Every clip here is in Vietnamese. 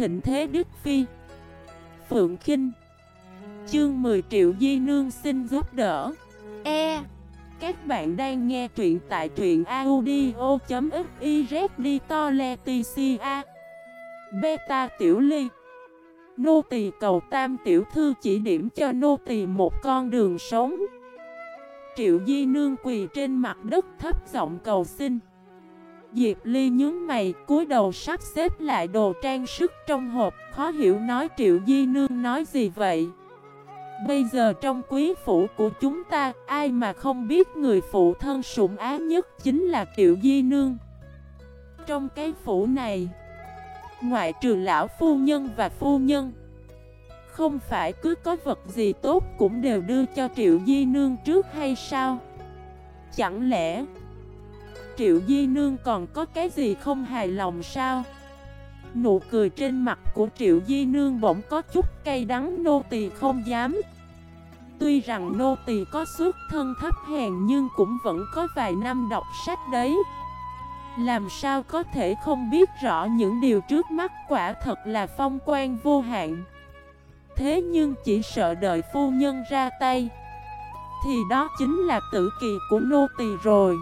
thịnh thế Đức Phi. Phượng Kinh. Chương 10 triệu Di Nương xin giúp đỡ. E. Các bạn đang nghe truyện tại truyện audio.xyz đi to le tia Beta Tiểu Ly. Nô tỳ cầu tam tiểu thư chỉ điểm cho nô tỳ một con đường sống. Triệu Di Nương quỳ trên mặt đất thấp giọng cầu xin. Diệp Ly nhướng mày, cúi đầu sắp xếp lại đồ trang sức trong hộp, Khó hiểu nói Triệu Di Nương nói gì vậy? Bây giờ trong quý phủ của chúng ta, Ai mà không biết người phụ thân sủng á nhất chính là Triệu Di Nương? Trong cái phủ này, Ngoại trừ lão phu nhân và phu nhân, Không phải cứ có vật gì tốt cũng đều đưa cho Triệu Di Nương trước hay sao? Chẳng lẽ Triệu Di Nương còn có cái gì không hài lòng sao? Nụ cười trên mặt của Triệu Di Nương bỗng có chút cay đắng, nô tỳ không dám. Tuy rằng nô tỳ có xuất thân thấp hèn nhưng cũng vẫn có vài năm đọc sách đấy. Làm sao có thể không biết rõ những điều trước mắt quả thật là phong quan vô hạn. Thế nhưng chỉ sợ đợi phu nhân ra tay, Thì đó chính là tử kỳ của nô tỳ rồi.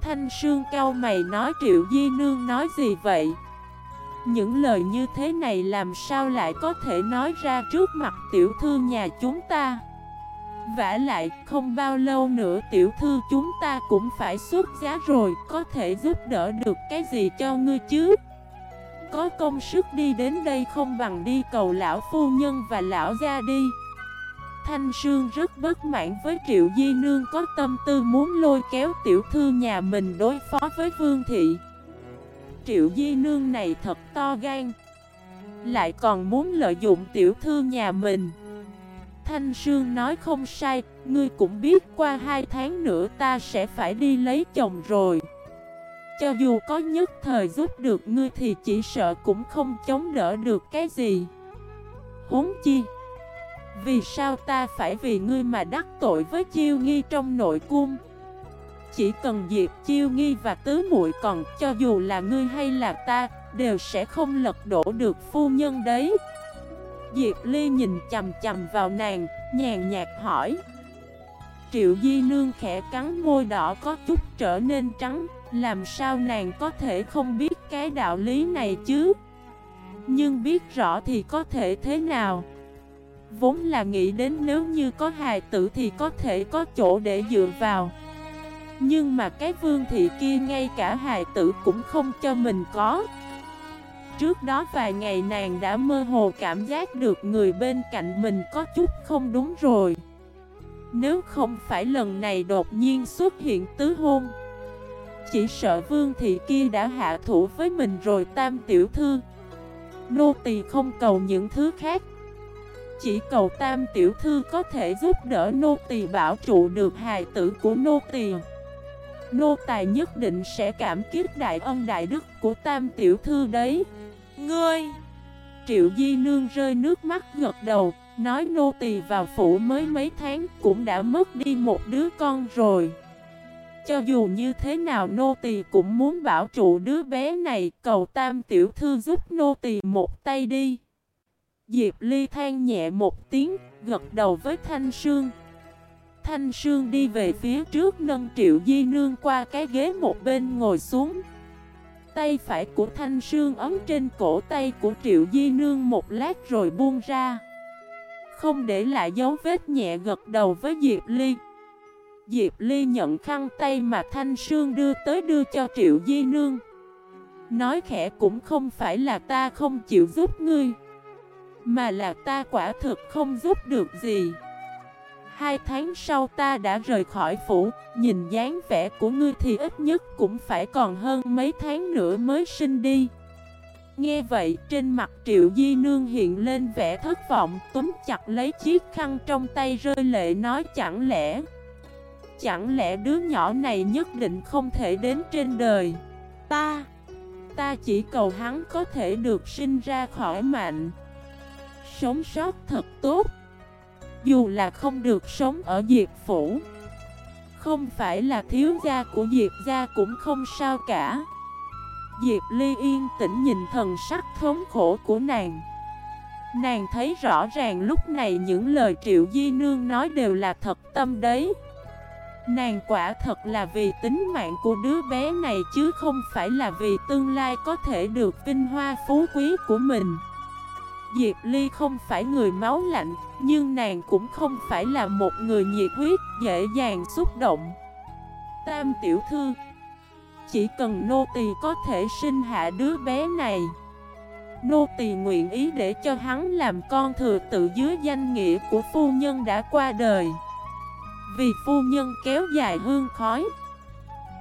Thanh Sương cao mày nói Triệu Di Nương nói gì vậy? Những lời như thế này làm sao lại có thể nói ra trước mặt tiểu thư nhà chúng ta? vả lại, không bao lâu nữa tiểu thư chúng ta cũng phải xuất giá rồi, có thể giúp đỡ được cái gì cho ngươi chứ? Có công sức đi đến đây không bằng đi cầu lão phu nhân và lão gia đi. Thanh Sương rất bất mãn với Triệu Di Nương có tâm tư muốn lôi kéo tiểu thư nhà mình đối phó với Vương Thị. Triệu Di Nương này thật to gan, lại còn muốn lợi dụng tiểu thư nhà mình. Thanh Sương nói không sai, ngươi cũng biết qua hai tháng nữa ta sẽ phải đi lấy chồng rồi. Cho dù có nhất thời giúp được ngươi thì chỉ sợ cũng không chống đỡ được cái gì. Huống chi. Vì sao ta phải vì ngươi mà đắc tội với chiêu nghi trong nội cung? Chỉ cần diệt chiêu nghi và tứ muội còn cho dù là ngươi hay là ta Đều sẽ không lật đổ được phu nhân đấy. Diệp Ly nhìn chầm chầm vào nàng, nhàn nhạt hỏi. Triệu Di Nương khẽ cắn môi đỏ có chút trở nên trắng Làm sao nàng có thể không biết cái đạo lý này chứ? Nhưng biết rõ thì có thể thế nào? Vốn là nghĩ đến nếu như có hài tử thì có thể có chỗ để dựa vào. Nhưng mà cái vương thị kia ngay cả hài tử cũng không cho mình có. Trước đó vài ngày nàng đã mơ hồ cảm giác được người bên cạnh mình có chút không đúng rồi. Nếu không phải lần này đột nhiên xuất hiện tứ hôn, Chỉ sợ vương thị kia đã hạ thủ với mình rồi tam tiểu thư. Nô tỳ không cầu những thứ khác chỉ cầu tam tiểu thư có thể giúp đỡ nô tỳ bảo trụ được hài tử của nô tỳ. Nô tài nhất định sẽ cảm kích đại ân đại đức của tam tiểu thư đấy. Ngươi! Triệu Di Nương rơi nước mắt gật đầu, Nói nô tỳ vào phủ mới mấy tháng Cũng đã mất đi một đứa con rồi. Cho dù như thế nào nô tỳ cũng muốn bảo trụ đứa bé này, Cầu tam tiểu thư giúp nô tỳ một tay đi. Diệp Ly than nhẹ một tiếng, gật đầu với Thanh Sương. Thanh Sương đi về phía trước nâng Triệu Di Nương qua cái ghế một bên ngồi xuống. Tay phải của Thanh Sương ấn trên cổ tay của Triệu Di Nương một lát rồi buông ra. Không để lại dấu vết nhẹ gật đầu với Diệp Ly. Diệp Ly nhận khăn tay mà Thanh Sương đưa tới đưa cho Triệu Di Nương. Nói khẽ cũng không phải là ta không chịu giúp ngươi. Mà là ta quả thực không giúp được gì. Hai tháng sau ta đã rời khỏi phủ, Nhìn dáng vẻ của ngươi thì ít nhất cũng phải còn hơn mấy tháng nữa mới sinh đi. Nghe vậy, trên mặt triệu di nương hiện lên vẻ thất vọng, Túm chặt lấy chiếc khăn trong tay rơi lệ nói chẳng lẽ Chẳng lẽ đứa nhỏ này nhất định không thể đến trên đời? Ta Ta chỉ cầu hắn có thể được sinh ra khỏi mạnh sống sót thật tốt. Dù là không được sống ở Diệp Phủ, Không phải là thiếu gia của Diệp gia cũng không sao cả. Diệp Ly yên tĩnh nhìn thần sắc thống khổ của nàng. Nàng thấy rõ ràng lúc này những lời Triệu Di Nương nói đều là thật tâm đấy. Nàng quả thật là vì tính mạng của đứa bé này chứ không phải là vì tương lai có thể được vinh hoa phú quý của mình. Diệp Ly không phải người máu lạnh, nhưng nàng cũng không phải là một người nhiệt huyết, dễ dàng xúc động. Tam tiểu thư Chỉ cần nô tỳ có thể sinh hạ đứa bé này. Nô tỳ nguyện ý để cho hắn làm con thừa tự dưới danh nghĩa của phu nhân đã qua đời. Vì phu nhân kéo dài hương khói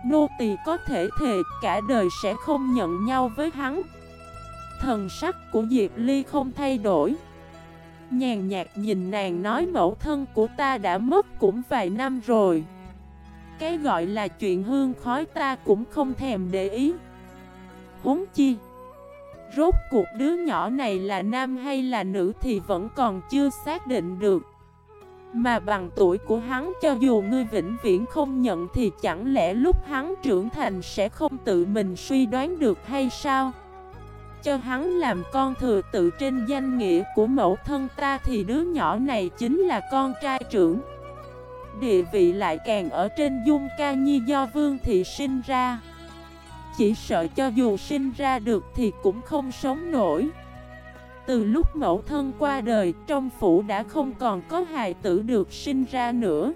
Nô tỳ có thể thề cả đời sẽ không nhận nhau với hắn. Thần sắc của Diệp Ly không thay đổi. Nhàn nhạt nhìn nàng nói mẫu thân của ta đã mất cũng vài năm rồi. Cái gọi là chuyện hương khói ta cũng không thèm để ý. Huống chi, Rốt cuộc đứa nhỏ này là nam hay là nữ thì vẫn còn chưa xác định được. Mà bằng tuổi của hắn cho dù ngươi vĩnh viễn không nhận thì chẳng lẽ lúc hắn trưởng thành sẽ không tự mình suy đoán được hay sao? Cho hắn làm con thừa tự trên danh nghĩa của mẫu thân ta thì đứa nhỏ này chính là con trai trưởng. Địa vị lại càng ở trên dung ca nhi do vương thị sinh ra. Chỉ sợ cho dù sinh ra được thì cũng không sống nổi. Từ lúc mẫu thân qua đời, Trong phủ đã không còn có hài tử được sinh ra nữa.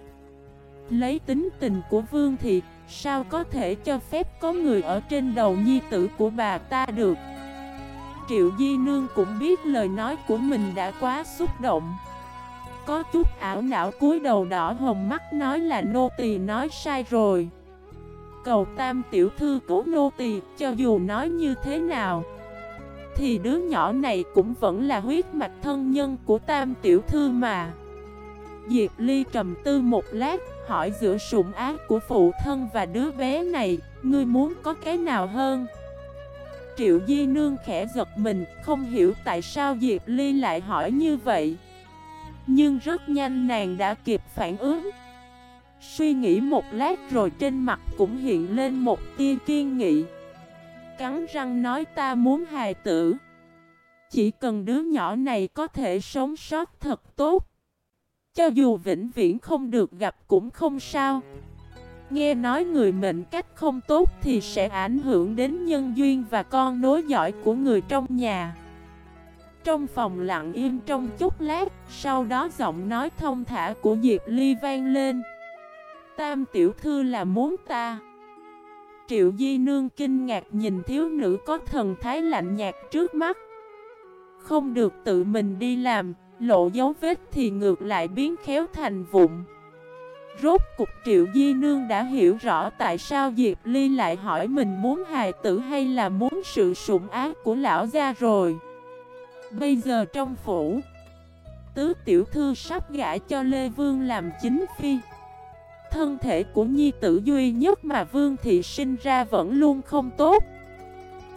Lấy tính tình của vương thị, Sao có thể cho phép có người ở trên đầu nhi tử của bà ta được? Triệu Di Nương cũng biết lời nói của mình đã quá xúc động. Có chút ảo não cúi đầu đỏ hồng mắt nói là nô tỳ nói sai rồi. Cầu tam tiểu thư cố nô tỳ, cho dù nói như thế nào, Thì đứa nhỏ này cũng vẫn là huyết mạch thân nhân của tam tiểu thư mà. Diệp Ly trầm tư một lát, Hỏi giữa sủng ác của phụ thân và đứa bé này, Ngươi muốn có cái nào hơn? Triệu Di Nương khẽ giật mình, Không hiểu tại sao Diệp Ly lại hỏi như vậy. Nhưng rất nhanh nàng đã kịp phản ứng. Suy nghĩ một lát rồi trên mặt cũng hiện lên một tia kiên nghị. Cắn răng nói, ta muốn hài tử. Chỉ cần đứa nhỏ này có thể sống sót thật tốt. Cho dù vĩnh viễn không được gặp cũng không sao. Nghe nói người mệnh cách không tốt thì sẽ ảnh hưởng đến nhân duyên và con nối giỏi của người trong nhà. Trong phòng lặng im trong chút lát, Sau đó giọng nói thông thả của Diệp Ly vang lên. Tam tiểu thư là muốn ta. Triệu Di Nương kinh ngạc nhìn thiếu nữ có thần thái lạnh nhạt trước mắt. Không được tự mình đi làm, Lộ dấu vết thì ngược lại biến khéo thành vụn. Rốt cục Triệu Di Nương đã hiểu rõ tại sao Diệp Ly lại hỏi mình muốn hài tử hay là muốn sự sủng ác của lão gia rồi. Bây giờ trong phủ, Tứ tiểu thư sắp gã cho Lê Vương làm chính phi. Thân thể của nhi tử duy nhất mà Vương Thị sinh ra vẫn luôn không tốt.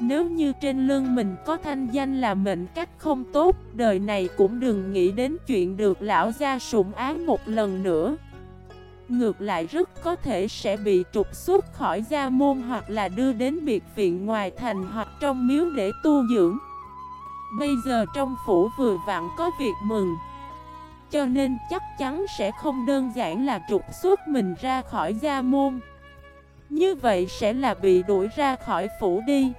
Nếu như trên lưng mình có thanh danh là mệnh cách không tốt, Đời này cũng đừng nghĩ đến chuyện được lão gia sủng ái một lần nữa. Ngược lại rất có thể sẽ bị trục xuất khỏi gia môn Hoặc là đưa đến biệt viện ngoài thành hoặc trong miếu để tu dưỡng. Bây giờ trong phủ vừa vặn có việc mừng, cho nên chắc chắn sẽ không đơn giản là trục xuất mình ra khỏi gia môn. Như vậy sẽ là bị đuổi ra khỏi phủ đi.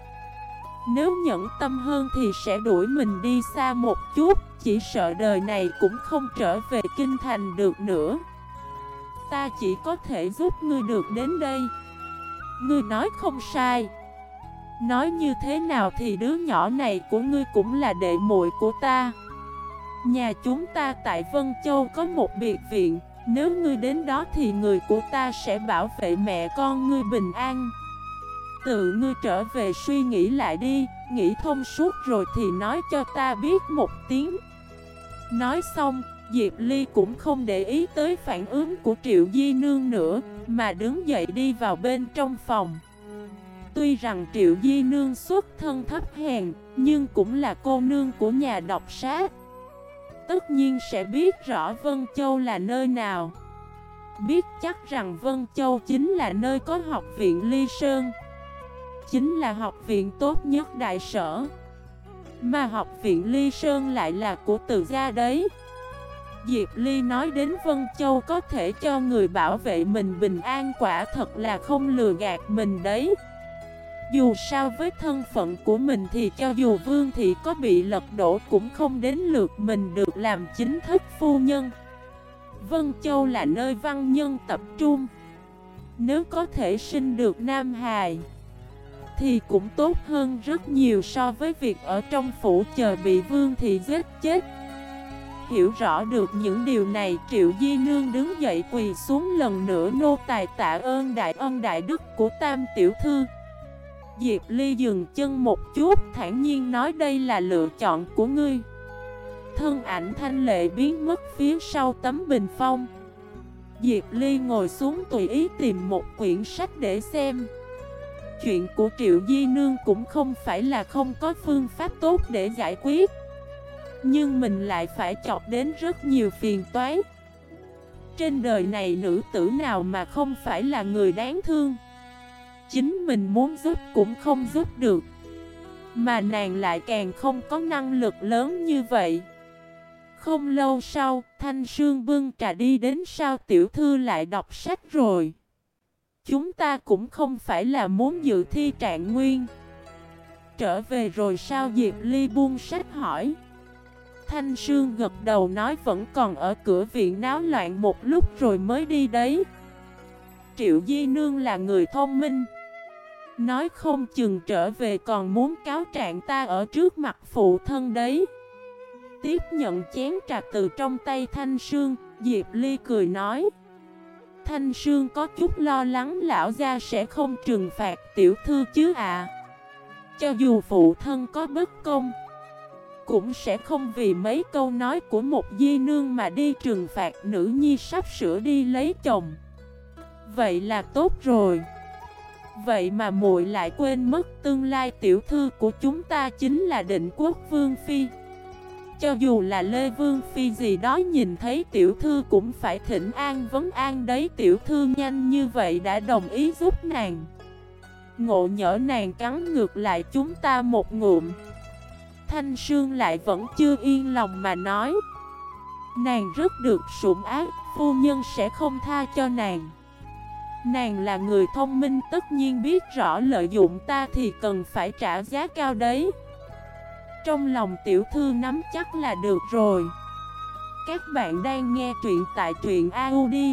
Nếu nhẫn tâm hơn thì sẽ đuổi mình đi xa một chút, Chỉ sợ đời này cũng không trở về kinh thành được nữa. Ta chỉ có thể giúp ngươi được đến đây. Ngươi nói không sai. Nói như thế nào thì đứa nhỏ này của ngươi cũng là đệ muội của ta. Nhà chúng ta tại Vân Châu có một biệt viện. Nếu ngươi đến đó thì người của ta sẽ bảo vệ mẹ con ngươi bình an. Tự ngươi trở về suy nghĩ lại đi. Nghĩ thông suốt rồi thì nói cho ta biết một tiếng. Nói xong Diệp Ly cũng không để ý tới phản ứng của Triệu Di Nương nữa, Mà đứng dậy đi vào bên trong phòng. Tuy rằng Triệu Di Nương xuất thân thấp hèn, Nhưng cũng là cô nương của nhà đọc sát tất nhiên sẽ biết rõ Vân Châu là nơi nào. Biết chắc rằng Vân Châu chính là nơi có học viện Ly Sơn. Chính là học viện tốt nhất đại sở. Mà học viện Ly Sơn lại là của từ gia đấy. Diệp Ly nói đến Vân Châu có thể cho người bảo vệ mình bình an quả thật là không lừa gạt mình đấy. Dù sao với thân phận của mình thì cho dù Vương Thị có bị lật đổ cũng không đến lượt mình được làm chính thức phu nhân. Vân Châu là nơi văn nhân tập trung. Nếu có thể sinh được Nam Hài, Thì cũng tốt hơn rất nhiều so với việc ở trong phủ chờ bị Vương Thị giết chết. Hiểu rõ được những điều này, Triệu Di Nương đứng dậy quỳ xuống lần nữa, nô tài, tạ ơn đại ân đại đức của Tam Tiểu Thư. Diệp Ly dừng chân một chút, thản nhiên nói, đây là lựa chọn của ngươi. Thân ảnh thanh lệ biến mất phía sau tấm bình phong. Diệp Ly ngồi xuống tùy ý tìm một quyển sách để xem. Chuyện của Triệu Di Nương cũng không phải là không có phương pháp tốt để giải quyết. Nhưng mình lại phải chọc đến rất nhiều phiền toái Trên đời này nữ tử nào mà không phải là người đáng thương Chính mình muốn giúp cũng không giúp được Mà nàng lại càng không có năng lực lớn như vậy không lâu sau, Thanh Sương bưng trà đi đến sao tiểu thư lại đọc sách rồi. Chúng ta cũng không phải là muốn dự thi trạng nguyên. Trở về rồi sao Diệp Ly buông sách hỏi. Thanh Sương gật đầu nói vẫn còn ở cửa viện náo loạn một lúc rồi mới đi đấy. Triệu Di Nương là người thông minh. Nói không chừng trở về còn muốn cáo trạng ta ở trước mặt phụ thân đấy. Tiếp nhận chén trà từ trong tay Thanh Sương, Diệp Ly cười nói Thanh Sương có chút lo lắng lão gia sẽ không trừng phạt tiểu thư chứ à Cho dù phụ thân có bất công cũng sẽ không vì mấy câu nói của một di nương mà đi trừng phạt nữ nhi sắp sửa đi lấy chồng. Vậy là tốt rồi. Vậy mà muội lại quên mất tương lai tiểu thư của chúng ta chính là định quốc vương phi. Cho dù là Lê Vương Phi gì đó nhìn thấy tiểu thư cũng phải thỉnh an vấn an đấy Tiểu thư nhanh như vậy đã đồng ý giúp nàng. Ngộ nhỡ nàng cắn ngược lại chúng ta một ngụm. Thanh Sương lại vẫn chưa yên lòng mà nói. Nàng rất được sủng ác, phu nhân sẽ không tha cho nàng. Nàng là người thông minh tất nhiên biết rõ lợi dụng ta thì cần phải trả giá cao đấy. Trong lòng tiểu thư nắm chắc là được rồi. Các bạn đang nghe truyện tại truyện audio.fif